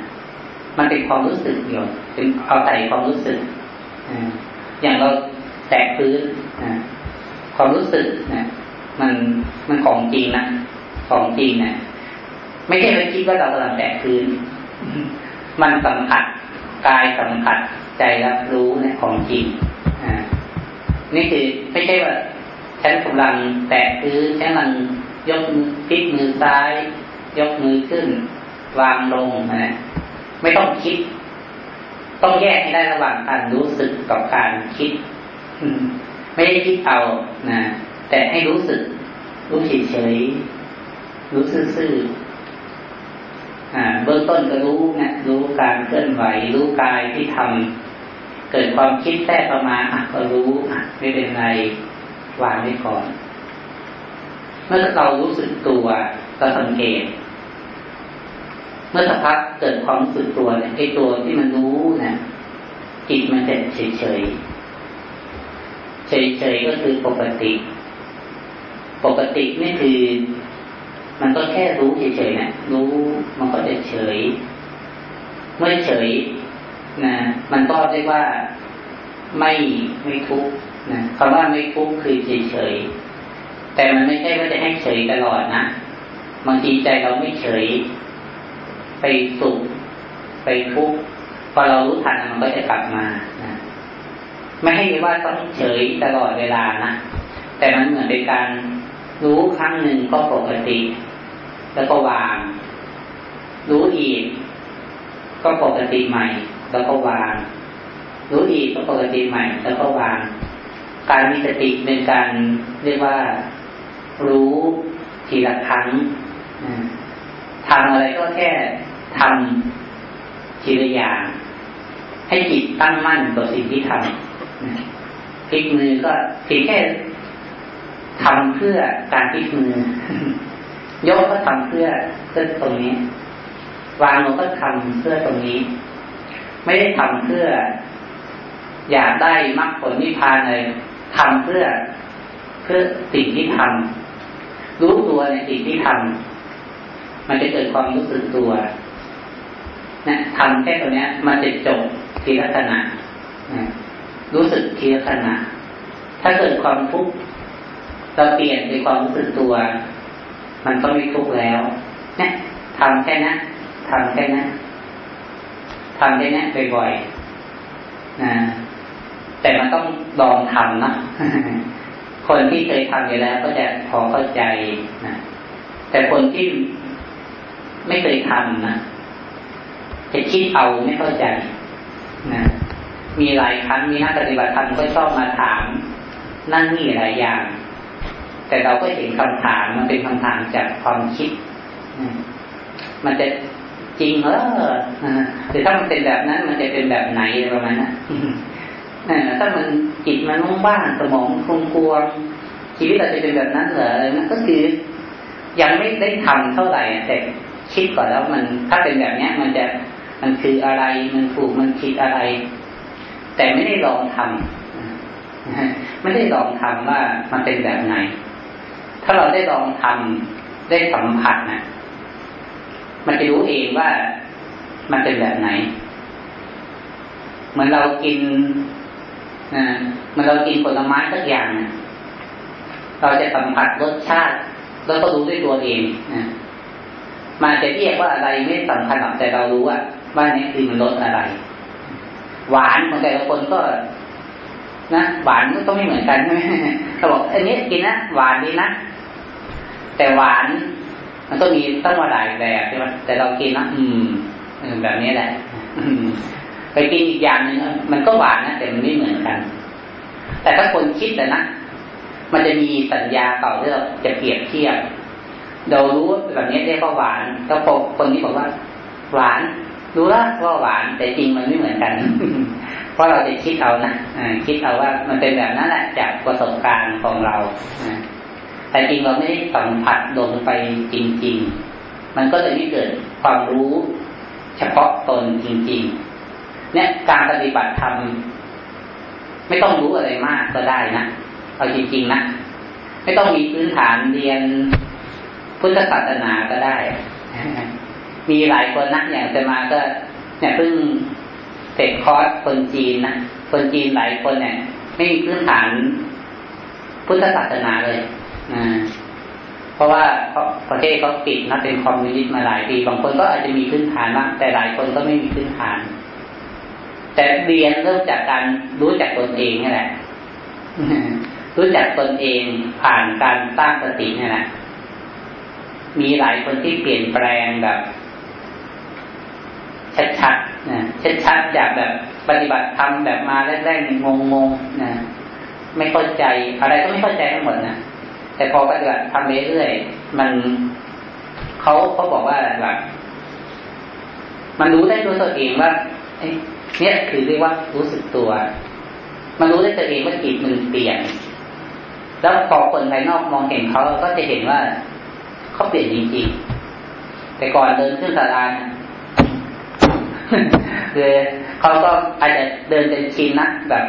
มันเป็นความรู้สึกอยู่เป็นเอาใส่ความรู้สึกอย่างเราแตะพื้นความรู้สึกนะมันมันของจริงนะของจริงนะไม่ใช่เราคิดว่าเรากำลังแตะพื้น มันสัมผัสกายสัมผัสใจรับรู้เนี่ยของจริงนี่คือไม่ใช่ว่าฉันกำลังแตะพื้นฉันกำลังยกมือพลิกมือซ้าย ยกมือขึ้น วางลงนะไม่ต้องคิด ต้องแยกให้ได้ระหว่างการรู้สึกกับการคิด ไม่ได้คิดเอานะแต่ให้รู้สึก รู้เฉยเฉยรู้ซื่อๆเบื้องต้นก็รู้นะรู้การเคลื่อนไหว รู้กายที่ทำเกิดความคิดแทรกเข้ามาอะก็รู้อะไม่เป็นไรวางไว้ก่อน เมื่อเรารู้สึกตัวเราสังเกต เมื่อสักพักเกิดความรู้สึกตัวเนี่ยไอ้ตัวที่มันรู้นะจิตมันจะเฉยเฉยเฉยเฉยก็คือปกติ ปกตินี่คือ มันก็แค่รู้เฉยเฉยนะรู้มันก็จะเฉย เมื่อเฉยนะมันก็เรียกว่าไม่ไม่ทุกข์นะคำว่าไม่ทุกข์คือเฉยเฉยแต่มันไม่ใช่ว่าจะให้เฉยตลอดนะบางทีใจเราไม่เฉย ไปสุขไปทุกข์พอเรารู้ทันมันก็จะกลับมานะไม่ให้ว่าต้องเฉยตลอดเวลานะแต่มันเหมือนเป็นการรู้ครั้งหนึ่งก็ปกติ แล้วก็วาง รู้อีก ก็ปกติใหม่ แล้วก็วาง รู้อีกก็ปกติใหม่ แล้วก็วาง การมีสติเป็นการเรียกว่ารู้ทีละครั้งทำอะไรก็แค่ ทำทีละอย่าให้จิตตั้งมั่นต่อสิ่งที่ทำพลิกมือก็เพียงแค่ทำเพื่อการพลิกมือยกก็ทำเพื่อเพื่อตรงนี้ วางลงก็ทำเพื่อตรงนี้ ไม่ได้ทำเพื่อ อยากได้มรรคผลนิพพานเลยทำเพื่อเพื่อสิ่งที่ทำรู้ตัวในสิ่งที่ทำมันจะเกิดความรู้สึกตัว นะทำแค่ตัวเนี้ย มันจะจบทีละขณะรู้สึกทีละขณะถ้าเกิดความทุกข์เราเปลี่ยนเป็นความรู้สึกตัว มันก็ไม่ทุกข์แล้วเนี่ยทำแค่นั้นทำแค่นั้นทำแค่นี้บ่อยๆนะแต่มันต้องลองทำนะคนที่เคยทำอยู่แล้วก็จะพอเข้าใจนะแต่คนที่ไม่เคยทำนะ จะคิดเอาไม่เข้าใจนะมีหลายครั้งมีนักปฏิบัติธรรมก็ชอบมาถาม นั่นนี่หลายอย่าง แต่เราก็เห็นคำถามมันเป็นคำถามจากความคิด มันจะจริงเหรอหรือถ้ามันเป็นแบบนั้น มันจะเป็นแบบไหนประมาณนั้นถ้ามันจิตมันว่างสมองคงกวงชีวิตเราจะเป็นแบบนั้นเหรอนั่นก็คือ ยังไม่ได้ทำเท่าไหร่แต่คิดก่อนแล้วมันถ้าเป็นแบบเนี้ย มันจะ มันคืออะไรมันถูกมันคิดอะไร แต่ไม่ได้ลองทำไม่ได้ลองทำว่ามันเป็นแบบไหน ถ้าเราได้ลองทำได้สัมผัสนะมันจะรู้เองว่ามันเป็นแบบไหนเหมือนเรากินนะมันเรากินผลไม้สักอย่างนะเราจะสัมผัสรสชาติ แล้วก็รู้ด้วยตัวเองนะมาจะเรียกว่าอะไรไม่สำคัญหรอกแต่เรารู้ว่า ว่านี้คือมันรสอะไร หวานของแต่ละคนก็นะหวานก็ต้องไม่เหมือนกันใช่ไหมเขาบอกอันนี้กินนะหวานดีนะแต่หวาน มันก็มีตั้งมาหลายแบบใช่ไหมแต่เรากินนะอืมแบบนี้แหละไปกินอีกอย่างหนึ่งมันก็หวานนะแต่มันไม่เหมือนกัน แต่ถ้าคนคิดแต่นะมันจะมีสัญญาเก่าที่เราจะเปรียบเทียบเรารู้แบบนี้เรียกว่าหวานแล้วคนนี้บอกว่า หวาน รู้แล้วว่าหวานแต่จริงมันไม่เหมือนกัน เพราะเราจะคิดเอานะคิดเอาว่ามันเป็นแบบนั้นแหละจากประสบการณ์ของเราแต่จริงเราไม่ได้สัมผัสลงไปจริง ๆ มันก็เลยไม่เกิดความรู้เฉพาะตนจริง ๆ เนี่ยการปฏิบัติธรรมไม่ต้องรู้อะไรมากก็ได้นะเอาจริงๆนะไม่ต้องมีพื้นฐานเรียนพุทธศาสนาก็ได้ มีหลายคนนะอย่างจะมาก็ เนี่ยเพิ่งเสร็จคอร์สคนจีนนะคนจีนหลายคนเนี่ย ไม่มีพื้นฐานพุทธศาสนาเลยนะเพราะว่าประเทศเขาปิดนะเป็นคอมมิวนิสต์มาหลายปีบางคนก็อาจจะมีพื้นฐานนะแต่หลายคนก็ไม่มีพื้นฐาน แต่เรียนเริ่มจากการรู้จักตนเองนี่แหละรู้จักตนเองผ่านการตั้งสตินี่แหละมีหลายคนที่เปลี่ยนแปลงแบบ ชัดๆนะชัดๆจากแบบปฏิบัติธรรมแบบมาแรกๆงงๆนะ ไม่เข้าใจอะไรก็ไม่เข้าใจทั้งหมดนะแต่พอปฏิบัติทำเรื่อยๆมันเขาเขาบอกว่าแบบมันรู้ได้ด้วยตัวเองว่าเนี่ยคือเรียกว่ารู้สึกตัว มันรู้ได้ตัวเองว่าจิตมันเปลี่ยน แล้วพอคนภายนอกมองเห็นเขาก็จะเห็นว่าเขาเปลี่ยนจริงๆแต่ก่อนเดินขึ้นศาลาน คือเขาก็อาจจะเดินเป็นชินนะแบบ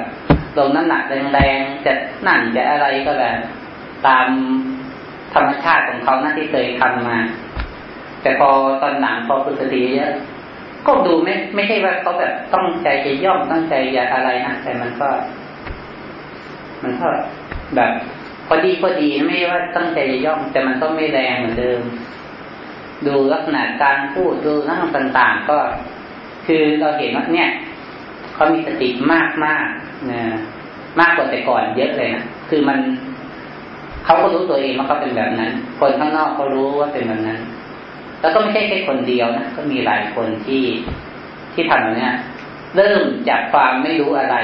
ลงน้ำหนักแรงๆจะนั่งจะอะไรก็แบบตามธรรมชาติของเขาหนะที่เคยทำมา แต่พอตอนหลังพอฝึกสติเยอะก็ดูไม่ไม่ใช่ว่าเขาแบบต้องใจจะย่อมตั้งใจอย่าอะไรนะแต่มันก็ มันก็แบบพอดีพอดีไม่ว่าตั้งใจจะย่อม แต่มันก็ไม่แรงเหมือนเดิม ดูลักษณะการพูดดูนั่งต่าง ๆ ก็ คือเราเห็นว่าเนี่ยเขามีสติมากมากนะมากกว่าแต่ก่อนเยอะเลยนะคือมันเขาก็รู้ตัวเองว่าเขาเป็นแบบนั้น คนข้างนอกเขารู้ว่าเป็นแบบนั้น แล้วก็ไม่ใช่แค่คนเดียวนะก็มีหลายคนที่ที่ทำแบบนี้ยเริ่มจากความไม่รู้อะไร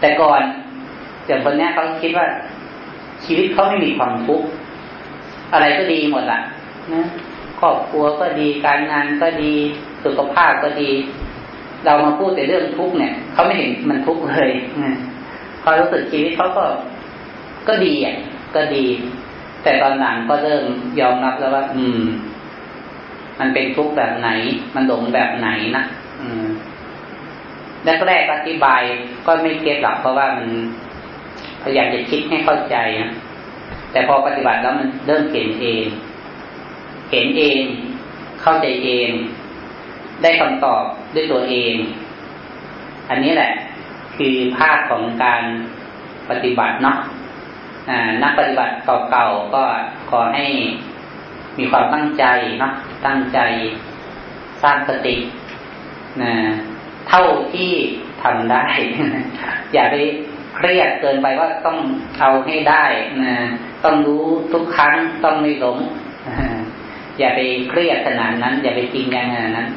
แต่ก่อนอย่างคนนี้เขาคิดว่าชีวิตเขาไม่มีความทุกข์อะไรก็ดีหมดละนะ รอบครัวก็ดีการงานก็ดีสุขภาพก็ดี เรามาพูดแต่เรื่องทุกข์เนี่ยเขาไม่เห็นมันทุกข์เลยพอรู้สึกชีวิตเขาก็ก็ดีอะก็ดี แต่ตอนหลังก็เริ่มยอมรับแล้วว่า อืม มันเป็นทุกข์แบบไหน มันหลงแบบไหนนะอืมแรกๆอธิบายก็ไม่เก็ตหรอกเพราะว่ามันพยายามจะคิดให้เข้าใจนะแต่พอปฏิบัติแล้วมันเริ่มเห็นเอง เห็นเอง เข้าใจเอง ได้คำตอบด้วยตัวเอง อันนี้แหละ คือภาคของการปฏิบัติเนาะนักปฏิบัติเก่าๆก็ขอให้มีความตั้งใจเนาะตั้งใจสร้างสตินะเท่าที่ทำได้ อย่าไปเครียดเกินไปว่าต้องเอาให้ได้นะต้องรู้ทุกครั้งต้องไม่หลง อย่าไปเครียดขนาดนั้น อย่าไปจริงอย่างนั้น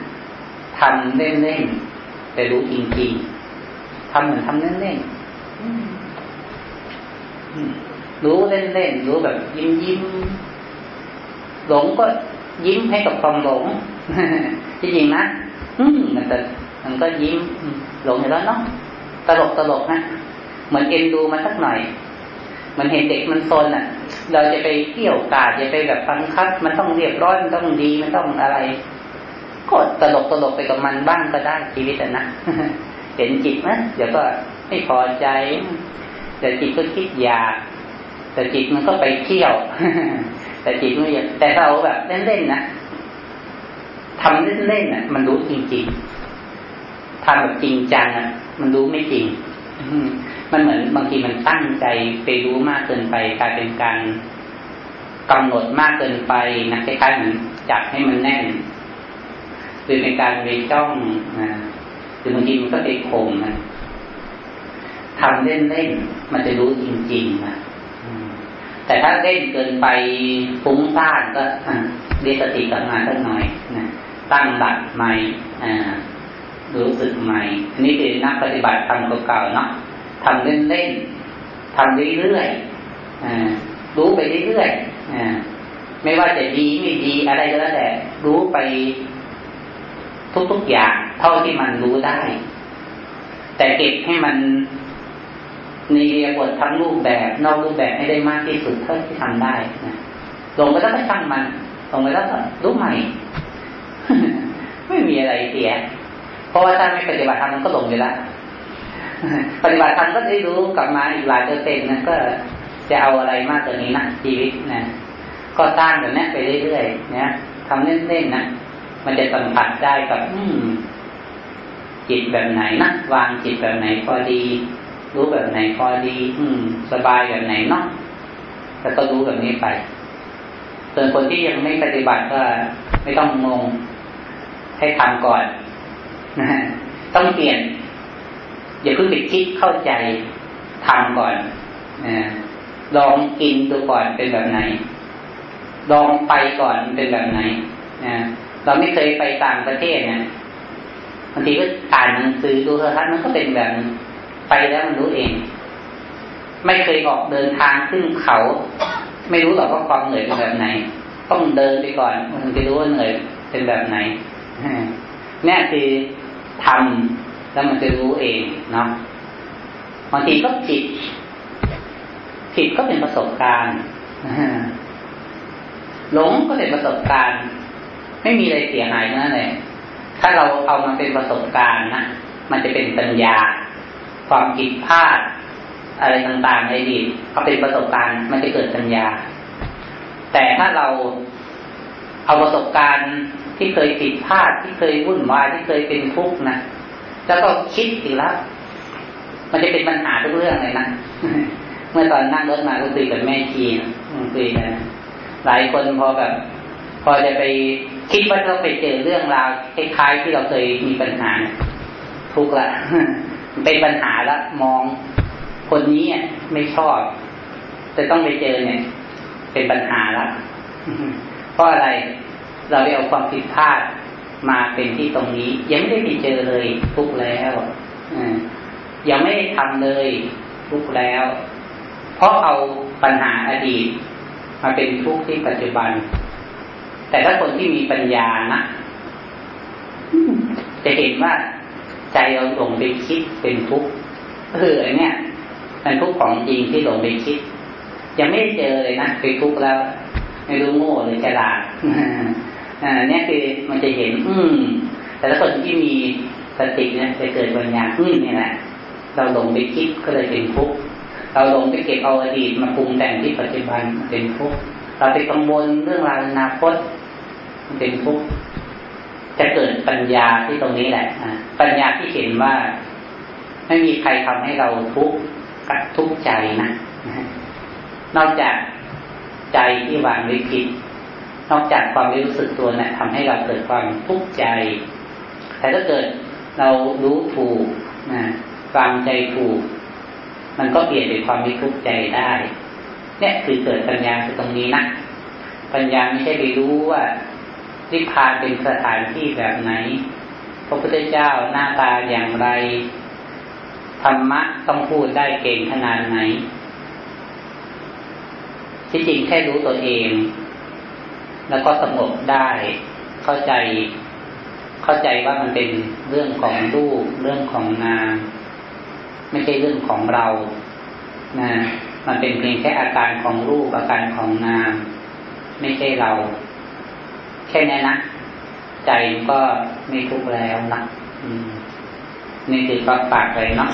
ทำเล่นๆแต่รู้จริงๆทำเหมือนทำเล่นๆรู้เล่นๆรู้แบบ ยิ้มยิ้มหลงก็ยิ้มให้กับความหลงจริงๆนะอืมันจะมันก็ยิ้มหลงอยู่แล้วเนาะตลกตลกนะเหมือนเอ็นดูมาสักหน่อยมันเห็นเด็กมันโซนอะ เราจะไปเที่ยวกาดจะไปแบบฟังคับ มันต้องเรียบร้อยมันต้องดีมันต้องอะไร ก็ตลกตลกไปกับมันบ้างก็ได้ชีวิตนะเห็นจิตนะเดี๋ยวก็ไม่พอใจ แต่จิตก็คิดอยากแต่จิตมันก็ไปเที่ยว แต่จิตไม่อยากแต่เราแบบเล่นๆนะทำเล่นๆน่ะมันรู้จริงๆทำแบบจริงจังอะ มันรู้ไม่จริง มันเหมือนบางทีมันตั้งใจไปรู้มากเกินไปกลายเป็นการกำหนดมากเกินไปนะคล้ายๆเหมือนจับให้มันแน่นหรือเป็นการไปจ้องนะหรือบางทีมันก็ไปข่มนะทำเล่นๆมันจะรู้จริงๆนะแต่ถ้าเล่นเกินไปฟุ้งซ่านก็เรียกสติกลับมาสักหน่อยนะตั้งหลักใหม่รู้สึกใหม่อันนี้คือนักปฏิบัติทำเก่าๆเนาะ ทำเล่นๆทำเรื่อยๆรู้ไปเรื่อยๆไม่ว่าจะดีไม่ดีอะไรก็แล้วแต่รู้ไปทุกๆอย่าง เท่าที่มันรู้ได้ แต่เก็บให้มันในเรียบททั้งรูปแบบนอกรูปแบบให้ได้มากที่สุดเท่าที่ทำได้นะลงไปแล้วก็ช่างมันลงไปแล้วก็รู้ใหม่ ไม่มีอะไรเสีย เพราะว่าถ้าไม่ปฏิบัติธรรมมันก็หลงไปแล้ว ปฏิบัติธรรมก็ได้รู้กลับมาอีกหลายเปอร์เซ็นต์นะก็จะเอาอะไรมากกว่านี้นะชีวิตนะก็สร้างแบบนี้ไปเรื่อยๆนะทำเล่นๆนะมันจะสัมผัสได้กับอืมจิตแบบไหนนะวางจิตแบบไหนพอดี รู้แบบไหนพอดี อืม สบายแบบไหนเนาะแล้วก็รู้แบบนี้ไปส่วนคนที่ยังไม่ปฏิบัติก็ไม่ต้องงงให้ทำก่อนนะต้องเปลี่ยน อย่าเพิ่งไปคิดเข้าใจทำก่อนนะลองกินดูก่อนเป็นแบบไหน ลองไปก่อนเป็นแบบไหนนะเราไม่เคยไปต่างประเทศนะบางทีก็อ่านหนังสือดูโทรทัศน์มันก็เป็นแบบไปแล้วมันรู้เอง ไม่เคยออกเดินทางขึ้นเขา ไม่รู้หรอกว่าความเหนื่อยเป็นแบบไหน ต้องเดินไปก่อนมันจะรู้ว่าเหนื่อยเป็นแบบไหนนี่คือทำ แล้วมันจะรู้เองเนาะบางทีก็ผิด ผิดก็เป็นประสบการณ์หลงก็เป็นประสบการณ์ ไม่มีอะไรเสียหายนั่นเลยถ้าเราเอามาเป็นประสบการณ์นะมันจะเป็นปัญญา ความผิดพลาด อะไรต่างๆในอดีตเขาเป็นประสบการณ์มันจะเกิดปัญญา แต่ถ้าเราเอาประสบการณ์ที่เคยผิดพลาดที่เคยวุ่นวายที่เคยเป็นทุกข์นะ แล้วก็คิดอีกแล้ว มันจะเป็นปัญหาทุกเรื่องเลยนะ เมื่อตอนนั่งรถมาก็คุยกับแม่ชีคุยกันหลายคนพอแบบ พอจะไปคิดว่าเราไปเจอเรื่องราวคล้ายๆที่เราเคยมีปัญหา ทุกข์ละเป็นปัญหาแล้วมองคนนี้ไม่ชอบจะต้องไปเจอเนี่ย เป็นปัญหาแล้วเพราะอะไรเราไปเอาความผิดพลาด มาเป็นที่ตรงนี้ ยังไม่ได้ไปเจอเลยทุกแล้วยังไม่ได้ทำเลยทุกแล้ว เพราะเอาปัญหาอดีต มาเป็นทุกข์ที่ปัจจุบัน แต่ถ้าคนที่มีปัญญานะจะเห็นว่าใจเราหลงไปคิดเป็นทุกข์เอออันเนี้ยมันทุกข์ของจริงที่หลงไปคิด ยังไม่เจอเลยนะไปทุกข์แล้ว ไม่รู้โง่หรือฉลาด อ่าเนี่ยคือมันจะเห็น อืม แต่ละคนที่มีสติเนี่ยจะเกิดปัญญาอืมนี่แหละเราหลงไปคิดก็เลยเป็นทุกข์เราหลงไปเก็บเอาอดีตมาปรุงแต่งที่ปัจจุบันเป็นทุกข์เราไปกังวลเรื่องราวอนาคตเป็นทุกข์จะเกิดปัญญาที่ตรงนี้แหละปัญญาที่เห็นว่า ไม่มีใครทำให้เราทุกข์ทุกข์ใจนะนอกจากใจที่วางไว้ผิด นอกจากความรู้สึกตัวนะ่ะทำให้เราเกิดความทุกข์ใจ แต่ถ้าเกิดเรารู้ถูกนะวางใจถูก มันก็เปลี่ยนเป็นความไม่ทุกข์ใจได้ เนี่ยคือเกิดปัญญาคือตรงนี้นะปัญญาไม่ใช่ไปรู้ว่านิพพานเป็นสถานที่แบบไหน พระพุทธเจ้าหน้าตาอย่างไร ธรรมะต้องพูดได้เก่งขนาดไหน ที่จริงแค่รู้ตัวเอง แล้วก็สงบได้ เข้าใจ เข้าใจว่ามันเป็นเรื่องของรูปเรื่องของนามไม่ใช่เรื่องของเรานะมันเป็นเพียงแค่อาการของรูปอาการของนาม ไม่ใช่เรา แค่นี้นะใจก็ไม่ทุกข์แล้วนะนี่คือก็ฝากไปเนาะ